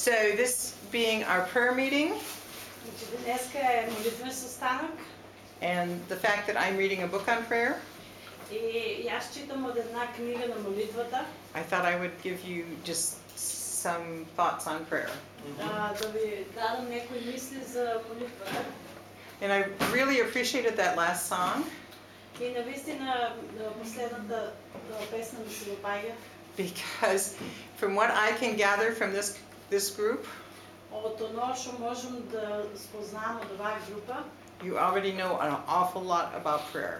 So this being our prayer meeting. And the fact that I'm reading a book on prayer. I thought I would give you just some thoughts on prayer. Mm-hmm. And I really appreciated that last song. Because from what I can gather from this this group, От оно, що можем да спознам от това група, you already know an awful lot about prayer.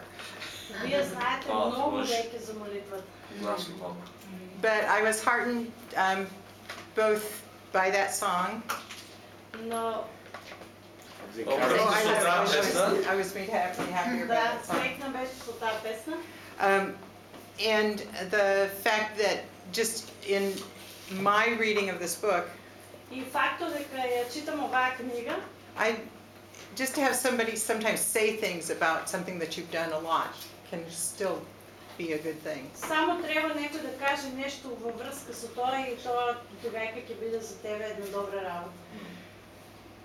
вие знаете А, много слушай. леки за молитвата. Гласно малко. But I was heartened um, both by that song. Но Oh, Добре, I, was, I, слушам was, песна. I was made happy, happier by да, that song. свекна беше по тази песна. Um, and the fact that just in my reading of this book, И факто дека ја читам оваа книга, I just to have somebody sometimes say things about something that you've done a lot can still be a good thing. само треба некој да каже нешто във връзка со тоа и тоа тогава ќе биде за тебе една добра работа.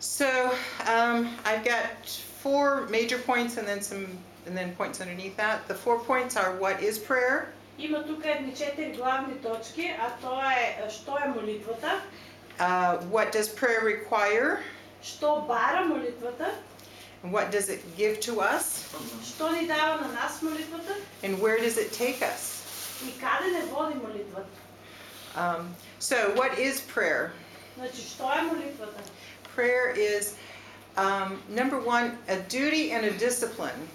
So um, I've got four major points and then some and then points underneath that. The four points are what is prayer, Има тука едни четири главни точки, а тоа е што е молитвата, uh, what does prayer require, што бара молитвата, and what does it give to us, што ни дава на нас молитвата and where does it take us. и каде не води молитвата. Um, so what is prayer? Значи, што е молитвата? Prayer is um, number one a duty and a discipline.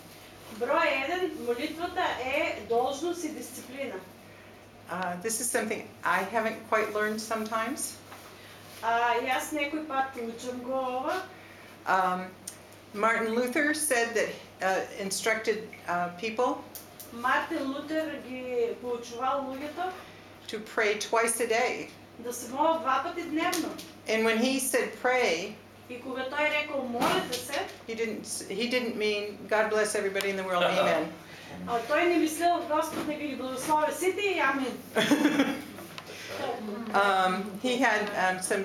Број еден, молитвата е должност и дисциплина. Uh, this is something I haven't quite learned sometimes. А, и аз некој пат учам го ова. Um, Martin Luther said that uh, instructed uh, people Мартин Лутер ги поучувал луѓето to pray twice a day. да се молат два пъти дневно. And when he said pray, И кога той рекол молете се, he didn't he didn't mean God bless everybody in the world, amen. а той не мислел Господ нека ги благослови сите и амин. Um, he had um, some.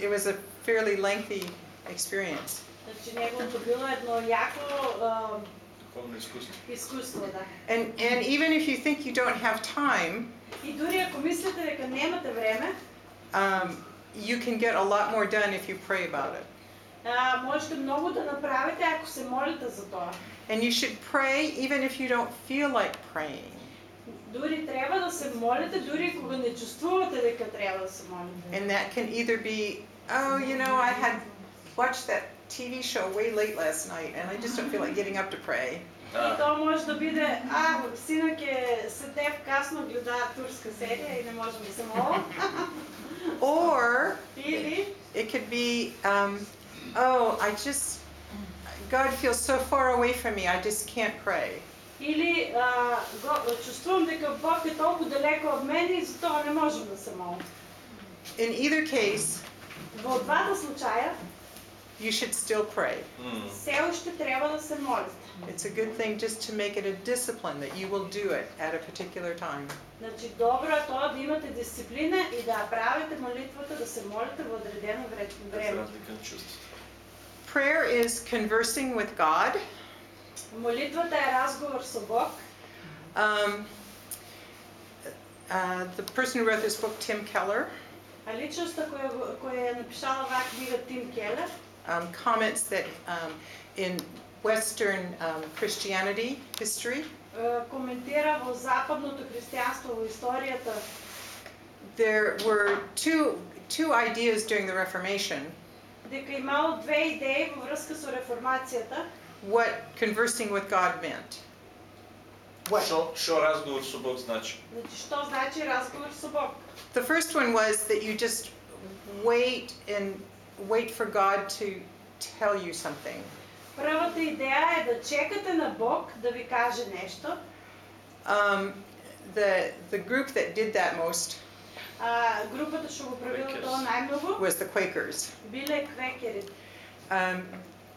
It was a fairly lengthy experience. Значи неговото било едно яко а, Духовно изкуство. изкуство, да. And and even if you think you don't have time, И дори ако мислите дека немате време, um, you can get a lot more done if you pray about it. а, можете много да направите, ако се молите за това. And you should pray even if you don't feel like praying. Дори трябва да се молите, дори кога не чувствувате дека трябва да се молите. And that can either be, oh, you know, I had watched that TV show way late last night and I just don't feel like getting up to pray. И то може да биде, а, синък е седев късно гледа турска серия и не можем да се моля. Or Или, it could be, um, oh, I just, God feels so far away from me, I just can't pray. или а, го, чувствувам дека Бог е толкова далеко от мен и затова не можем да се молим. In either case, В двата случая you should still pray. М. все още трябва да се молите. It's a good thing just to make it a discipline that you will do it at a particular time. Значи добро е това да имате дисциплина и да правите молитвата, да се молите в отредено вре- За време. разлика на чувство. Prayer is conversing with God. Молитвата е разговор с Бог. Um, uh, the person who wrote this book, Tim Keller, А личността, која, го- која е напишала оваа книга Тим Келер, um, comments that um, in Western um, Christianity history, е, коментира во западното християнство, во историјата, there were two, two ideas during the Reformation дека имало две идеи во врска со реформацијата, what conversing with God meant. What? Що, що разговор со Бог значи? значи што значи разговор со Бог. The first one was that you just wait and wait for God to tell you something. Првата идеја е да чекате на Бог да ви каже нешто. Um, the, the group that did that most А, групата што го правила Quakers. тоа најмногу was the Quakers. биле квекери. Um,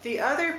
the other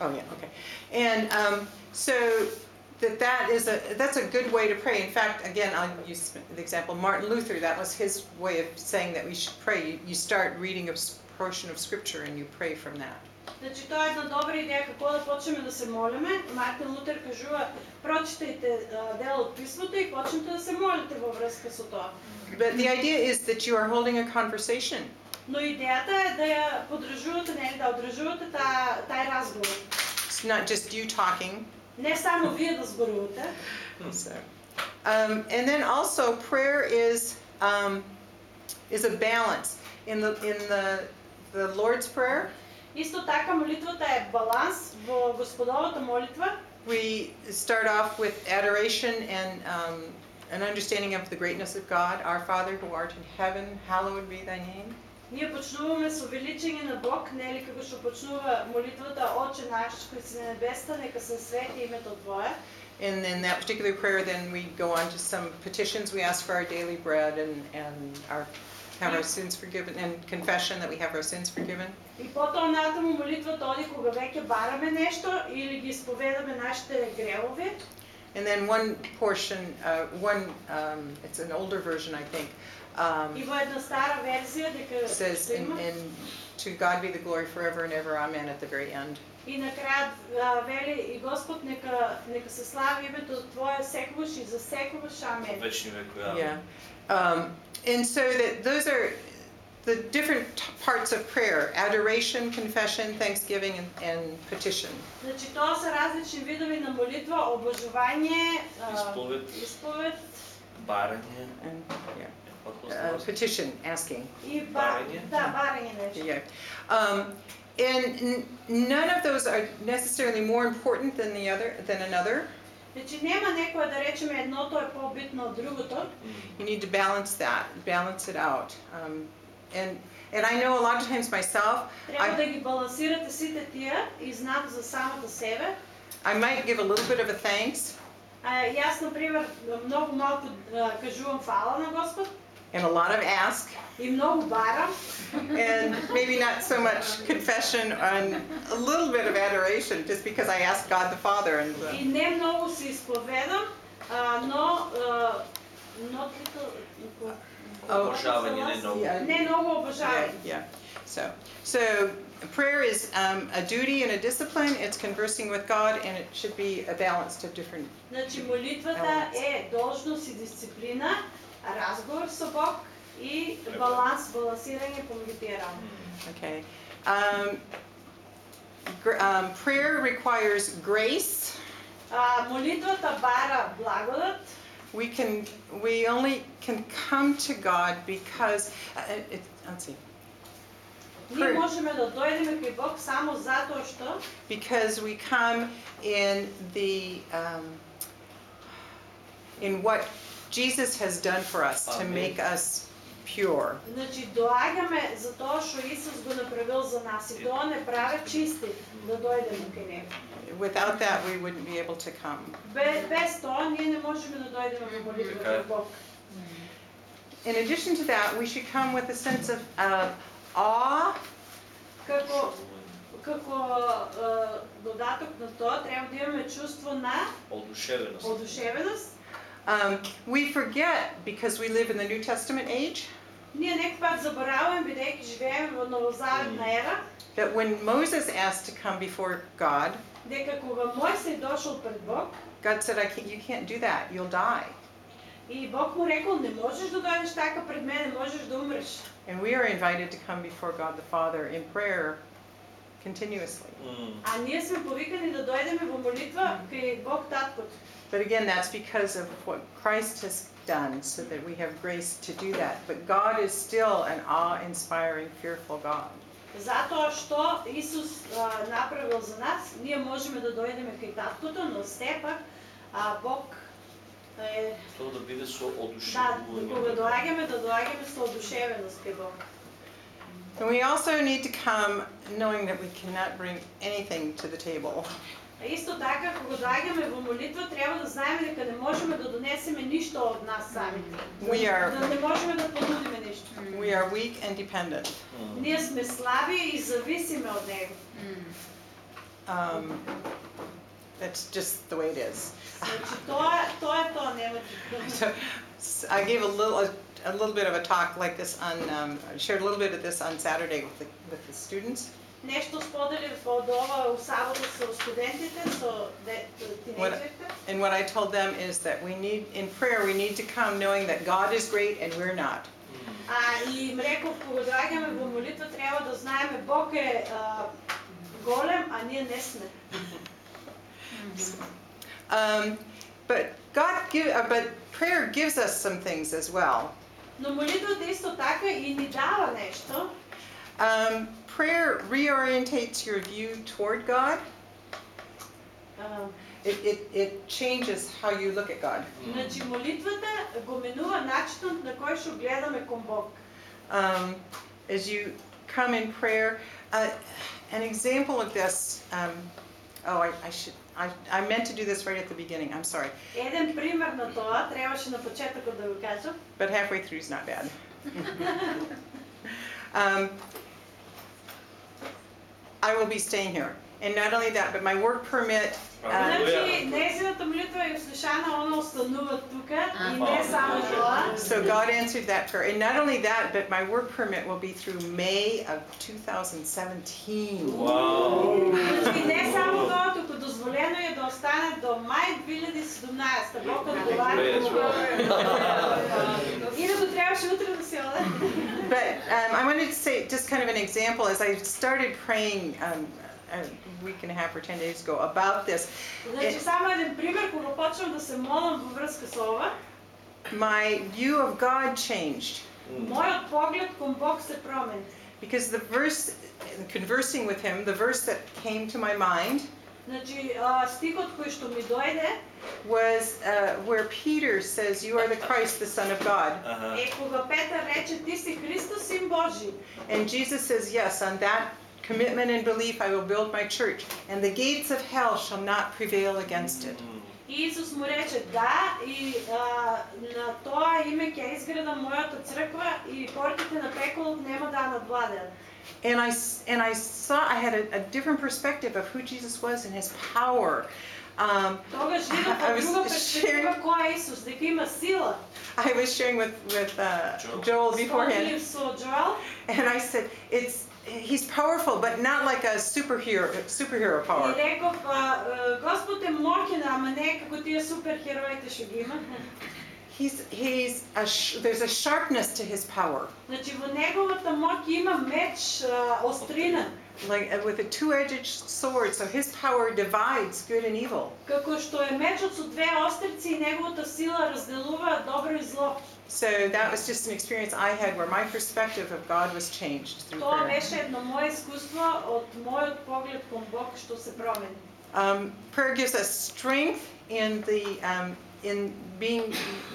oh yeah, okay. And um, so that that is a that's a good way to pray. In fact, again, I'll use the example Martin Luther. That was his way of saying that we should pray. You, you start reading a s- portion of scripture and you pray from that. Значи тоа е една добра идеја како да почнеме да се молиме. Мартин Лутер кажува прочитајте а, дел од писмото и почнете да се молите во врска со тоа. But the idea is that you are holding a conversation. Но идејата е да ја подржувате, нели, да одржувате таа тај разговор. It's not just you talking. Не само вие да зборувате, So, um, and then also prayer is um, is a balance in the in the the Lord's prayer. Исто така молитвата е баланс во Господовата молитва. We start off with adoration and um, an understanding of the greatness of God, our Father who art in heaven, hallowed be thy name. Ние почнуваме со величење на Бог, нели како што почнува молитвата Отче наш кој си на небеста, нека се свети името Твое. And in that particular prayer, then we go on to some petitions. We ask for our daily bread and, and our have our sins forgiven and confession that we have our sins forgiven. И потоа натаму молитвата оди кога веќе бараме нешто или ги исповедаме нашите гревови. And then one portion, uh, one, um, it's an older version, I think, um, И во една стара верзија дека says, што and, има. and to God be the glory forever and ever, amen, at the very end. И на крајот а, вели и Господ нека нека се слави името Твое секогаш и за секогаш амин. Вечни векови. Yeah. Um, and so that those are the different t- parts of prayer adoration, confession, thanksgiving, and, and petition. Значи тоа се различни видови на молитва, обожување, а, Исповед. исповед Барање. And, yeah. Какво Uh, става? petition, asking. и ба, Барање? да, барање нешто. Yeah. Um, and n- none of those are necessarily more important than the other than another. Значи нема некоја да речеме едното е побитно од другото. М. You need to balance that, balance it out. Um, and and I know a lot of times myself, Треба I- да ги балансирате сите тие и знам за самата себе. I might give a little bit of a thanks А, јас, например, многу малку а, кажувам фала на Господ and a lot of ask, и многу барам and maybe not so much confession and a little bit of adoration, just because I asked God the Father and. uh, и не многу се исповедам, а, но а, not little- Обожавање не многу. Yeah. Не многу Yeah, обожавање. yeah. So, so prayer is um, a duty and a discipline. It's conversing with God, and it should be a balance of different. Значи молитвата е должност и дисциплина, разговор со Бог и баланс, балансирање помеѓу тие работи. М. Okay. Um, gr- um, prayer requires grace. А, молитвата бара благодат. We can. We only can come to God because. Uh, it, it, let's see. Ние Prayer. можеме да дојдеме кај Бог само затоа што Because we come in the um, in what Jesus has done for us to Amen. make us pure. Значи доаѓаме за тоа што Исус го направил за нас и тоа не прави чисти да дојдеме кај него. Without that, we wouldn't be able to come. Без, без тоа ние не можеме да дојдеме во молитва Така е. кај Бог. In addition to that, we should come with a sense of uh, awe Како како е, додаток на тоа треба да имаме чувство на Одушевеност. одушевеност. Um, we forget because we live in the New Testament age Ние некој пат забораваме бидејќи живееме во новозаветна ера, that when Moses asked to come before God, дека кога Мојсей дошол пред Бог God said, "I can't. You can't do that. You'll die." и Бог му рекол не можеш да дојдеш така пред мене, можеш да умреш. And we are invited to come before God the Father in prayer continuously. М. А ние сме повикани да дојдеме во молитва кај Бог Таткото. But again, that's because of what Christ has done, so that we have grace to do that. But God is still an awe-inspiring, fearful God. Затоа што Исус а, направил за нас, ние можеме да дојдеме кај Таткото, но сепак а, Бог Е, Тоа да биде со да, одушевување. кога доаѓаме, да доаѓаме со одушевеност кај Бог. And we also need to come knowing that we cannot bring anything to the table. А исто така, кога доаѓаме во молитва, треба да знаеме дека не можеме да донесеме ништо од нас самите. We are Да не можеме да понудиме ништо. we are weak and dependent. Мм. Ние сме слаби и зависиме од него. Um, that's just the way it is. Значи тоа тоа е тоа, нема So s- I gave a little a, a little bit of a talk like this on um, I shared a little bit of this on Saturday with the, with the students. Нешто споделив од ова у сабота со студентите, со де- тинејџерите. And what I told them is that we need in prayer we need to come knowing that God is great and we're not. А и им реков, кога доаѓаме во молитва, треба да знаеме Бог е а, голем, а ние не сме. Um, but God give uh, but prayer gives us some things as well. Но молитвата исто така и ни дава нешто. Um, prayer reorientates your view toward God. А, It, it, it changes how you look at God. Значи молитвата го менува начинот на кој што гледаме кон Бог. um, as you come in prayer. Uh, an example of this, um, oh, I, I should, I, I meant to do this right at the beginning, I'm sorry, Еден пример на тоа, требаше на почетокот да го кажам. but halfway through is not bad. um, I will be staying here. And not only that, but my work permit, uh, Значи, незината молитва е услушана, она останува тука и не само тоа. so God answered that prayer. And not only that, but my work permit will be through May of 2017. Вау! Значи, не само тоа, туку дозволено е да остане до мај 2017. Бог одговара. И But um, I wanted to say just kind of an example as I started praying um, a week and a half or 10 days ago about this. Значи, само еден пример, кога почнам да се молам во врска со ова, My view of God changed мојот поглед кон Бог се промени. because the verse, conversing with Him, the verse that came to my mind Значи, а, стихот кој што ми дојде was uh, where Peter says, You are the Christ, the Son of God. Аха. е кога Петар рече ти си Христос син Божи. And Jesus says, Yes, on that commitment and belief I will build my church, and the gates of hell shall not prevail against it. Мм. И Исус му рече да и а, на тоа име ќе изградам мојата црква и портите на пеколот нема да ја надвладеат. And I, s- and I saw, I had a, a different perspective of who Jesus was and his power. Um, Тогаш видов I од was друга перспектива sharing- кој е Исус, дека има сила. I was sharing with, with uh, Joel. Joel beforehand, Споделив со Джоел and I said, it's, he's powerful, but not like a superhero, superhero и power. реков а, а, Господ е моќен, ама не како тие суперхероите што ги има. He's, he's a sh- there's a sharpness to his power, Значи во неговата моќ има меч, а, острина. like uh, with a two-edged sword. So his power divides good and evil. Како што е мечот со две острици и неговата сила разделува добро и зло. So that was just an experience I had where my perspective of God was changed through Тоа prayer. беше едно мое искуство од мојот поглед кон Бог што се промени. Um, prayer gives us strength in the um, in being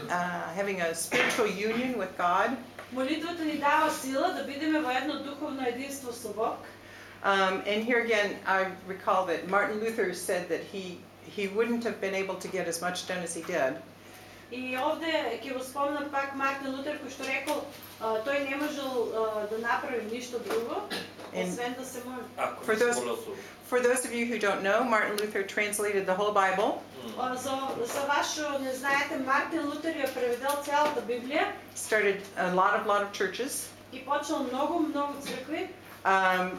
uh, having a spiritual union with God. Молитвата ни дава сила да бидеме во едно духовно единство со Бог. Um, and here again, I recall that Martin Luther said that he he wouldn't have been able to get as much done as he did И овде ќе го спомнам пак Мартин Лутер кој што рекол а, тој не можел а, да направи ништо друго And- освен да се моли. Ако For не се those- молел тоа. For those of you who don't know, Martin Luther translated the whole Bible, Мм. А, За, за вас што не знаете, Мартин Лутер ја преведел целата Библија started a lot of lot of churches, и почнал многу, многу цркви, um,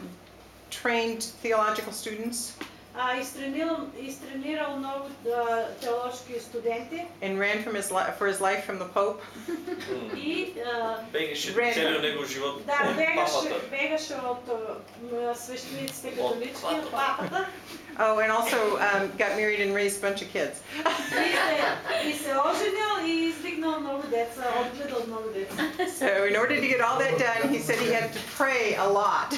trained theological students, а, изтренирал, изтренирал многу а, теолошки студенти and ran from his li- for his life from the Pope. Мм. и а, Бегаше Red. целиот негов живот да, од бегаше, папата. бегаше од а, свештениците католички, От од папата Oh, and also um, got married and raised a bunch of kids. и се, и се оженил и издигнал многу деца, одгледал многу деца. So in order to get all that done, he said he had to pray a lot.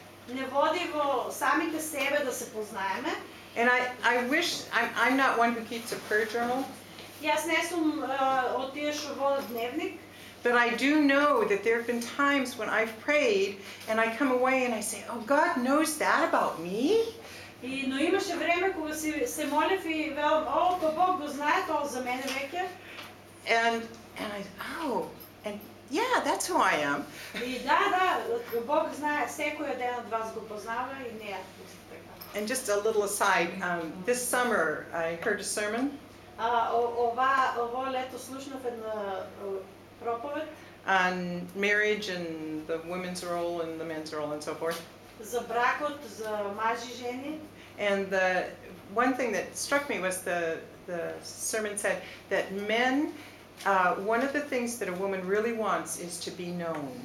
knowledge. Не води во самите себе да се познаеме. And I, I wish, I'm, I'm not one who keeps a prayer journal, И Јас не сум а, од тие што водат дневник, but I do know that there have been times when I've prayed and I come away and I say, oh, God knows that about me? И, но имаше време кога си, се молев и велам, о, па Бог го знае тоа за мене веќе. And, and I, oh, and yeah, that's who I am. И да, да, Бог знае, секој еден од вас го познава и не е така. And just a little aside, um, this summer I heard a sermon А, о- ова, ово лето слушнав една о, проповед on marriage and the women's role and the men's role and so forth. за бракот, за мажи и жени. And the one thing that struck me was the, the sermon said that men, uh, one of the things that a woman really wants is to be known.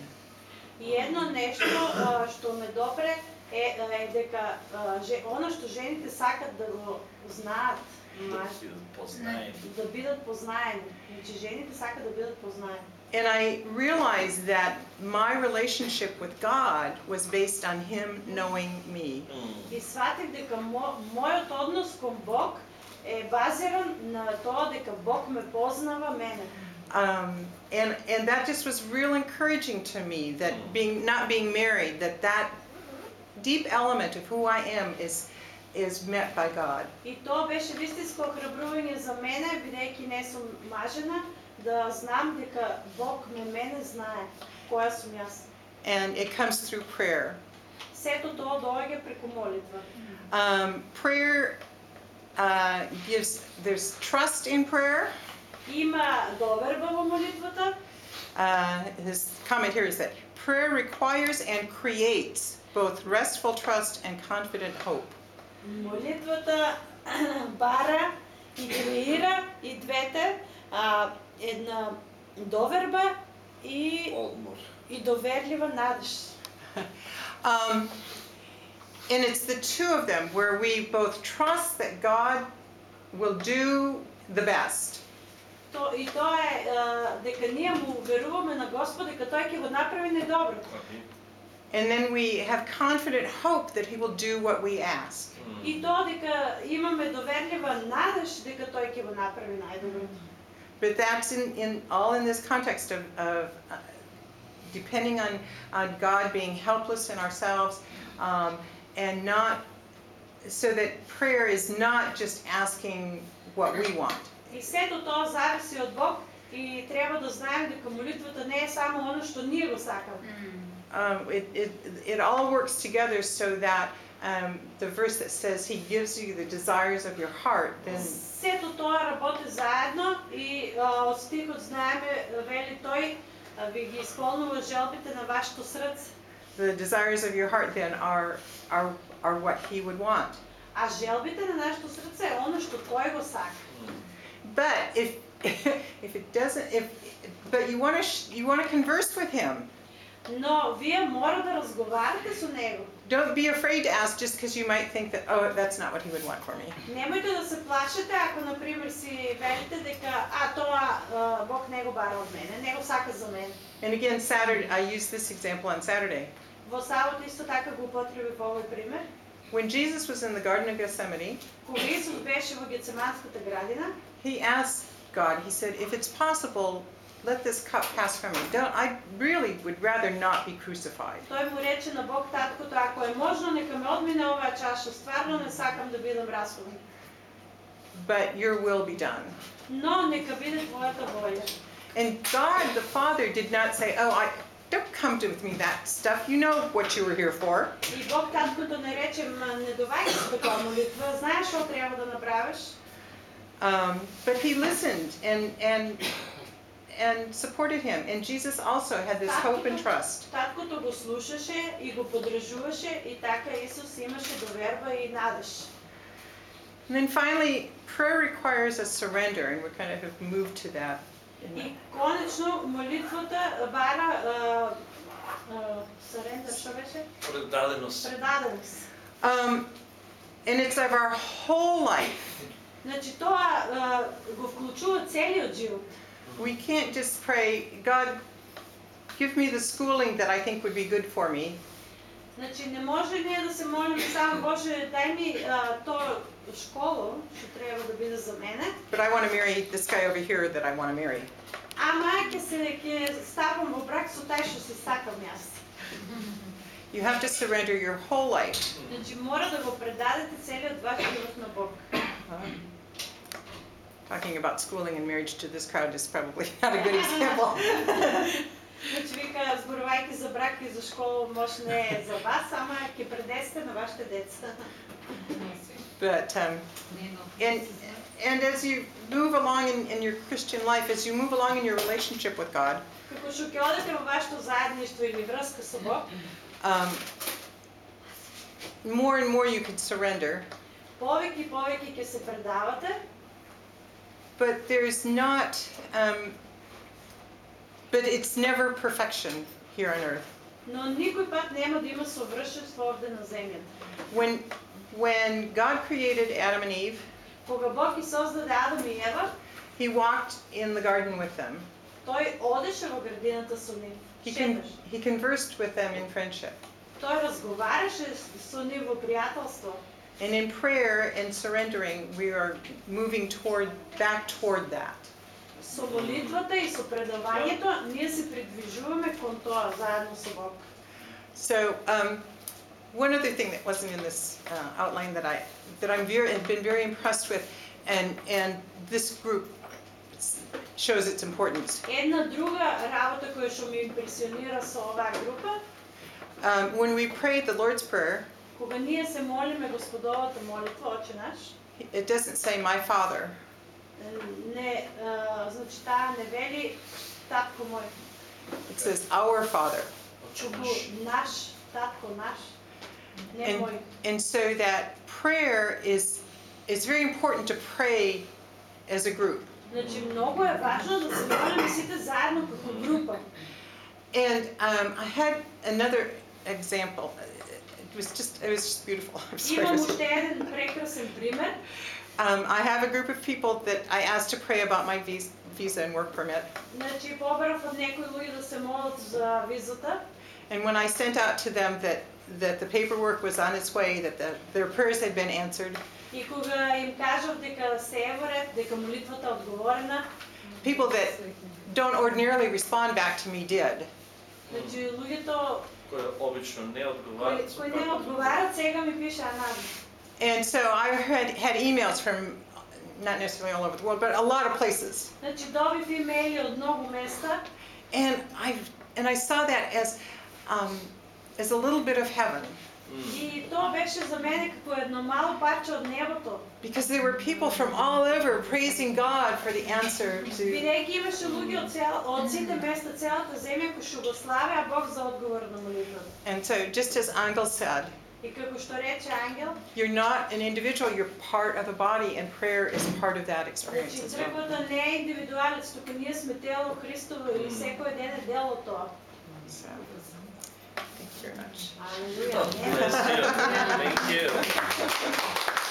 И едно нешто а, што ме допре е, е дека а, же, она што жените сакат да го знаат, маж- Познаем. да бидат познаени. Значи жените сакат да бидат познаени. And I realized that my relationship with God was based on Him knowing me. И сватив дека мо, мојот однос кон Бог е базиран на тоа дека Бог ме познава мене. Um, and, and that just was real encouraging to me that being not being married, that that deep element of who I am is, is met by God. И тоа беше вистинско охрабрување за мене, бидејќи не сум мажена, да знам дека Бог ме мене знае која сум јас. And it comes through prayer. Сето тоа доаѓа преку молитва. Um, prayer uh, gives, there's trust in prayer. Има доверба во молитвата. Uh, his comment here is that prayer requires and creates both restful trust and confident hope. Молитвата бара и креира и двете а, една доверба и, Одмор. и доверлива надеж. Um, and it's the two of them where we both trust that God will do the best. То, и тоа е а, дека ние му веруваме на Господ дека тој ќе го направи најдоброто. And then we have confident hope that He will do what we ask. И тоа дека имаме доверлива надеж дека тој ќе го направи најдоброто. But that's in, in all in this context of, of uh, depending on, on God being helpless in ourselves um, and not, so that prayer is not just asking what we want. И сето тоа зависи од Бог и треба да знаем дека молитвата не е само оно што ние го сакаме. Um, it, it, it all works together so that um, the verse that says He gives you the desires of your heart, then Сето тоа работи заедно и а, од стихот знаеме, вели тој, а, ви ги исполнува желбите на вашето срце. the desires of your heart then are, are, are what He would want. А желбите на нашето срце е оно што тој го сака. But if, if it doesn't, if, but you want to, you want to converse with Him. Но вие мора да разговарате со него. Don't be afraid to ask just because you might think that, oh, that's not what He would want for me. Немојте да се плашите ако на пример си велите дека а тоа а, Бог не го бара од мене, не го сака за мене. And again, Saturday, I used this example on Saturday. Во сабота исто така го употребив овој пример. When Jesus was in the Garden of Gethsemane, Кога Исус беше во Гецеманската градина, He asked God, He said, if it's possible, let this cup pass from me. Don't, I really would rather not be crucified. тој му рече на Бог таткото, ако е можно, нека ме одмине оваа чаша, стварно не сакам да бидам расулен. But your will be done. Но нека биде твојата волја. And God the Father did not say, oh, I, don't come to with me that stuff. You know what you were here for. И Бог таткото не рече, ма не доваѓај со такова молитва, знаеш што треба да направиш? Um, but he listened and, and, and supported him. And Jesus also had this hope and trust. Таткото го слушаше и го подржуваше и така Исус имаше доверба и надеж. And then finally, prayer requires a surrender, and we're kind of have moved to that. И конечно молитвата бара а, а, surrender, што беше? Предаденост. Предаденост. Um, and it's of our whole life. Значи тоа а, го вклучува целиот живот. We can't just pray, God, give me the schooling that I think would be good for me. Значи не може ние да се молиме само Боже, дај ми а, то школо што треба да биде за мене, But I want to marry this guy over here that I want to marry. ама ќе се ќе ставам во брак со тај што се сакам јас. You have to surrender your whole life. Значи мора да го предадете целиот ваш живот на Бог. Um, Talking about schooling and marriage to this crowd is probably not a good example. Значи вика, зборувајќи за брак и за школа, може не е за вас, ама ќе предесте на вашите деца. But, um, and, and as you move along in, in your Christian life, as you move along in your relationship with God, Како што ќе одите во вашето заедништво или врска со Бог, um, more and more you can surrender. повеќе и повеќе ќе се предавате, But there's not, um, but it's never perfection here on earth. но никој пат нема да има совршенство овде на земјата. When, when God created Adam and Eve, Кога Бог ги создаде Адам и Ева, He walked in the garden with them. тој одеше во градината со нив. He, con- Шеташе. he conversed with them in friendship. Тој разговараше со нив во пријателство. And in prayer and surrendering, we are moving toward, back toward that. Со молитвата и со предавањето ние се придвижуваме кон тоа заедно со Бог. So, um, one other thing that wasn't in this uh, outline that I that I'm very have been very impressed with, and and this group shows its importance. Една друга работа која што ми импресионира со оваа група, Um, when we pray the Lord's Prayer, кога ние се молиме Господовата молитва, Оче наш, it doesn't say "My Father." не, а, значи таа не вели татко мој, It says "Our Father," туку наш, татко наш, не And- мој. and so that prayer is is very important to pray as a group. Значи многу е важно да се молиме сите заедно како група. And um, I had another example. It was just it was just beautiful. I'm sorry. Имам уште еден прекрасен пример. Um, I have a group of people that I asked to pray about my vis- visa and work permit. Значи побарав од некои луѓе да се молат за визата And when I sent out to them that, that the paperwork was on its way, that the, their prayers had been answered, и кога им кажав дека се е во ред, дека молитвата е одговорена, people that don't ordinarily respond back to me did. значи луѓето Кои обично не кои, одговарат со кои не првото. одговарат сега ми пишаа нам. And so I had, had emails from, not necessarily all over the world, but a lot of places. Значи добив имејли од многу места And I, and I saw that as, um, as a little bit of heaven. М. и тоа беше за мене како едно мало парче од небото. Because there were people from all over praising God for the answer to, Бидејќи имаше луѓе од цел од сите места целата земја кои што го славеа Бог за одговор на молитвата. and so just as Angel said, И како што рече ангел, you're not an individual, you're part of a body and prayer is part of that experience значи as well. црквата не е индивидуалец, туку ние сме тело Христово и секој ден е дел од тоа. So, thank you very much. Алелуја. God bless you. Thank you.